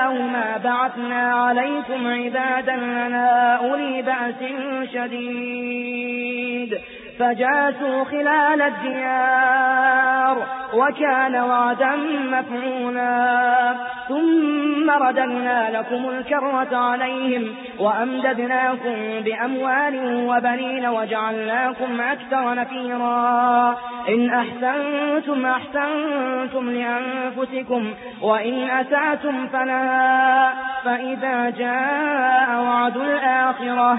أولاهما بعثنا عليكم عبادا لنا أولي بأس شديد. فجاسوا خلال الديار وكان وعدا مفعولا. ثم ردنا لكم الكرة عليهم وأمددناكم بأموال وبنين وجعلناكم أكثر نفيرا. إن أحسنتم أحسنتم لأنفسكم وإن أسعتم فلا. فإذا جاء وعد الآخرة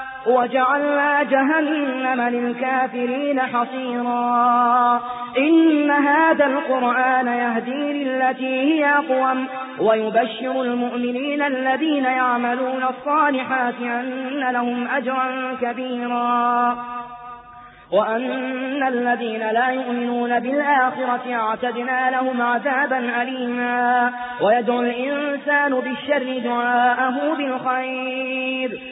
وجعلنا جهنم للكافرين حصيرا. إن هذا القرآن يهدي للتي هي أقوم ويبشر المؤمنين الذين يعملون الصالحات أن لهم أجرا كبيرا. وأن الذين لا يؤمنون بالآخرة اعتدنا لهم عذابا أليما. ويدعو الإنسان بالشر دعاءه بالخير.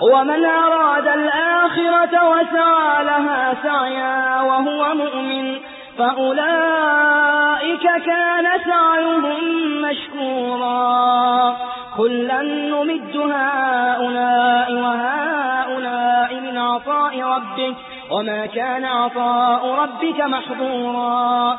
ومن أراد الآخرة وسعى لها سعيا وهو مؤمن فأولئك كان سعيهم مشكورا. كلا نمد هؤلاء وهؤلاء من عطاء ربك وما كان عطاء ربك محظورا.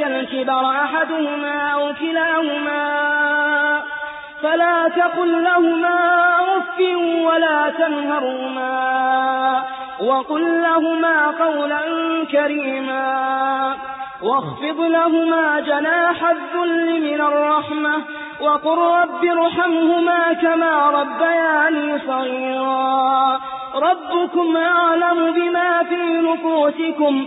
عندك الكبر أحدهما أو كلاهما فلا تقل لهما أف ولا تنهرهما وقل لهما قولا كريما واخفض لهما جناح الذل من الرحمة وقل رب ارحمهما كما ربياني صغيرا ربكم أعلم بما في نفوسكم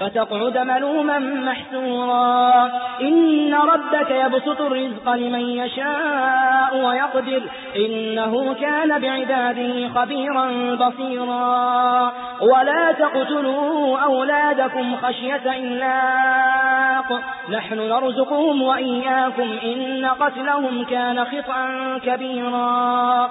فتقعد ملوما محسورا. إن ربك يبسط الرزق لمن يشاء ويقدر. إنه كان بعباده خبيرا بصيرا. ولا تقتلوا أولادكم خشية إلاق نحن نرزقهم وإياكم. إن قتلهم كان خطأ كبيرا.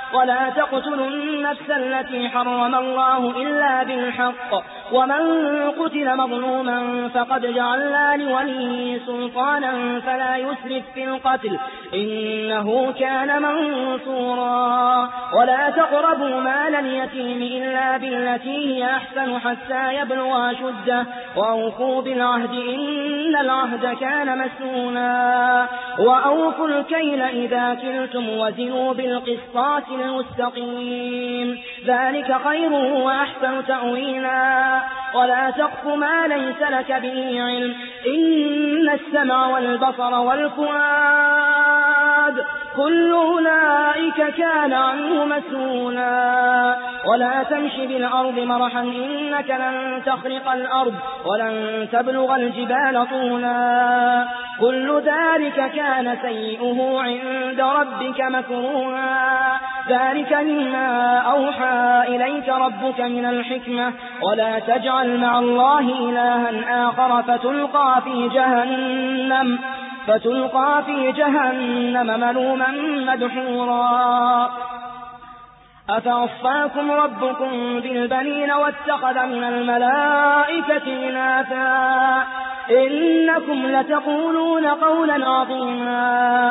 ولا تقتلوا النفس التي حرم الله إلا بالحق. ومن قتل مظلوما فقد جعلنا لولي سلطانا فلا يسرف في القتل. إنه كان منصورا. ولا تقربوا مال اليتيم إلا بالتي هي أحسن حتى يبلغ شده وأوفوا بالعهد إن العهد كان مسونا وأوفوا الكيل إذا كلتم وزنوا بالقسطاس المستقيم. ذلك خير وأحسن تأويلا. ولا تقف ما ليس لك به علم. إن السمع والبصر والفؤاد كل أولئك كان عنه مسؤولا. ولا تمش بالأرض مرحا إنك لن تخرق الأرض ولن تبلغ الجبال طولا. كل ذلك كان سيئه عند ربك مكروها. ذلك مما أوحى إليك ربك من الحكمة. ولا تجعل مع الله إلها آخر فتلقى في جهنم فتلقى في جهنم ملوما مدحورا. أفأصفاكم ربكم بالبنين واتخذ من الملائكة إناثا؟ إنكم لتقولون قولا عظيما.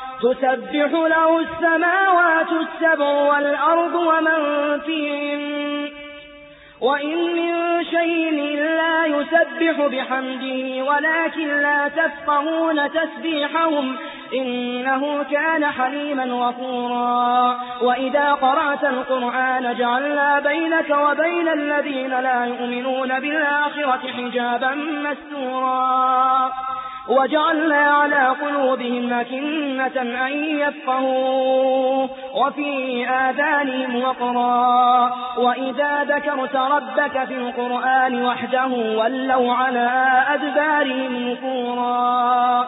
تسبح له السماوات السبع والأرض ومن فيهن. وإن من شيء لا يسبح بحمده ولكن لا تفقهون تسبيحهم إنه كان حليما غفورا. وإذا قرأت القرآن جعلنا بينك وبين الذين لا يؤمنون بالآخرة حجابا مستورا. وجعلنا على قلوبهم أكنة أن يفقهوا وفي آذانهم وقرا. وإذا ذكرت ربك في القرآن وحده ولوا على أدبارهم نفورا.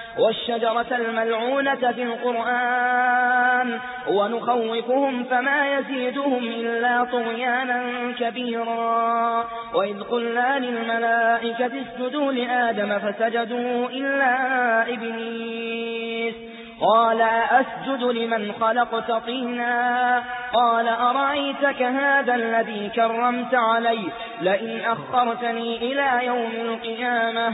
والشجرة الملعونة في القرآن ونخوفهم فما يزيدهم إلا طغيانا كبيرا. وإذ قلنا للملائكة اسجدوا لآدم فسجدوا إلا إبليس. قال أسجد لمن خلقت طينا؟ قال أرأيتك هذا الذي كرمت علي؟ لئن أخرتني إلى يوم القيامة.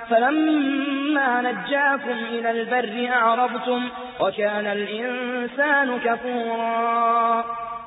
فلما نجاكم إلى البر أعرضتم وكان الإنسان كفورا.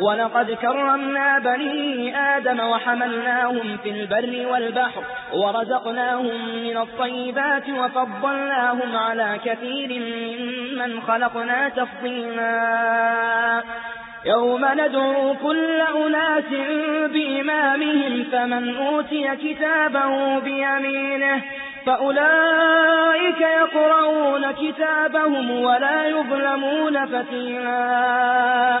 ولقد كرمنا بني آدم وحملناهم في البر والبحر ورزقناهم من الطيبات وفضلناهم على كثير ممن خلقنا تفضيلا. يوم ندعو كل أناس بإمامهم فمن أوتي كتابه بيمينه فأولئك يقرؤون كتابهم ولا يظلمون فتيلا.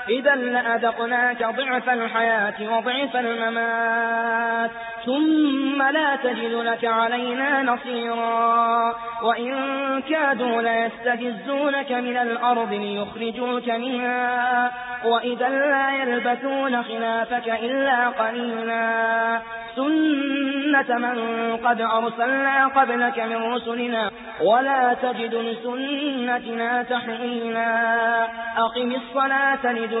إذا لأذقناك ضعف الحياة وضعف الممات ثم لا تجد لك علينا نصيرا. وإن كادوا ليستجزونك من الأرض ليخرجوك منها. وإذا لا يلبثون خلافك إلا قليلا. سنة من قد أرسلنا قبلك من رسلنا ولا تجد لسنتنا تحويلا. أقم الصلاة لدلوك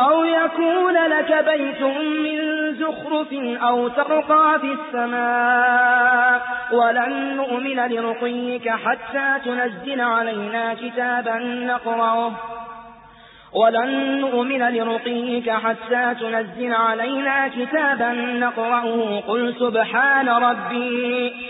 أو يكون لك بيت من زخرف أو ترقى في السماء. ولن نؤمن لرقيك حتى تنزل علينا كتابا نقرأه. ولن نؤمن لرقيك حتى تنزل علينا كتابا نقرأه. قل سبحان ربي.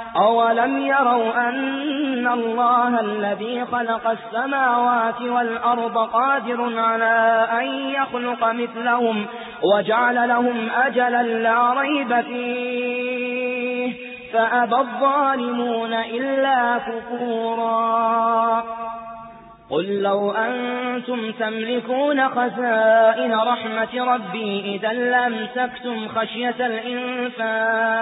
أولم يروا أن الله الذي خلق السماوات والأرض قادر على أن يخلق مثلهم وجعل لهم أجلا لا ريب فيه فأبى الظالمون إلا كفورا. قل لو أنتم تملكون خزائن رحمة ربي إذا لمسكتم خشية الإنفاق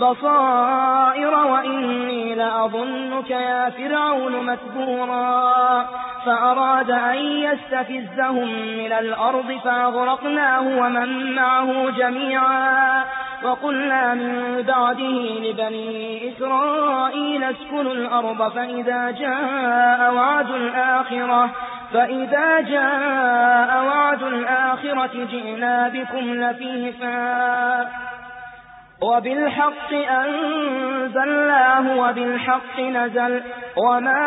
بصائر وإني لأظنك يا فرعون مكبورا. فأراد أن يستفزهم من الأرض فأغرقناه ومن معه جميعا. وقلنا من بعده لبني إسرائيل اسكنوا الأرض فإذا جاء وعد الآخرة فإذا جاء وعد الآخرة جئنا بكم لفيفا وبالحق أنزلناه وبالحق نزل وما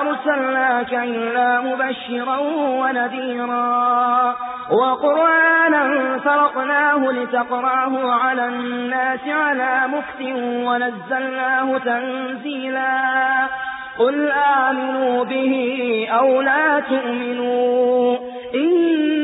أرسلناك إلا مبشرا ونذيرا وقرآنا فرقناه لتقراه على الناس على مكت ونزلناه تنزيلا قل آمنوا به أو لا تؤمنوا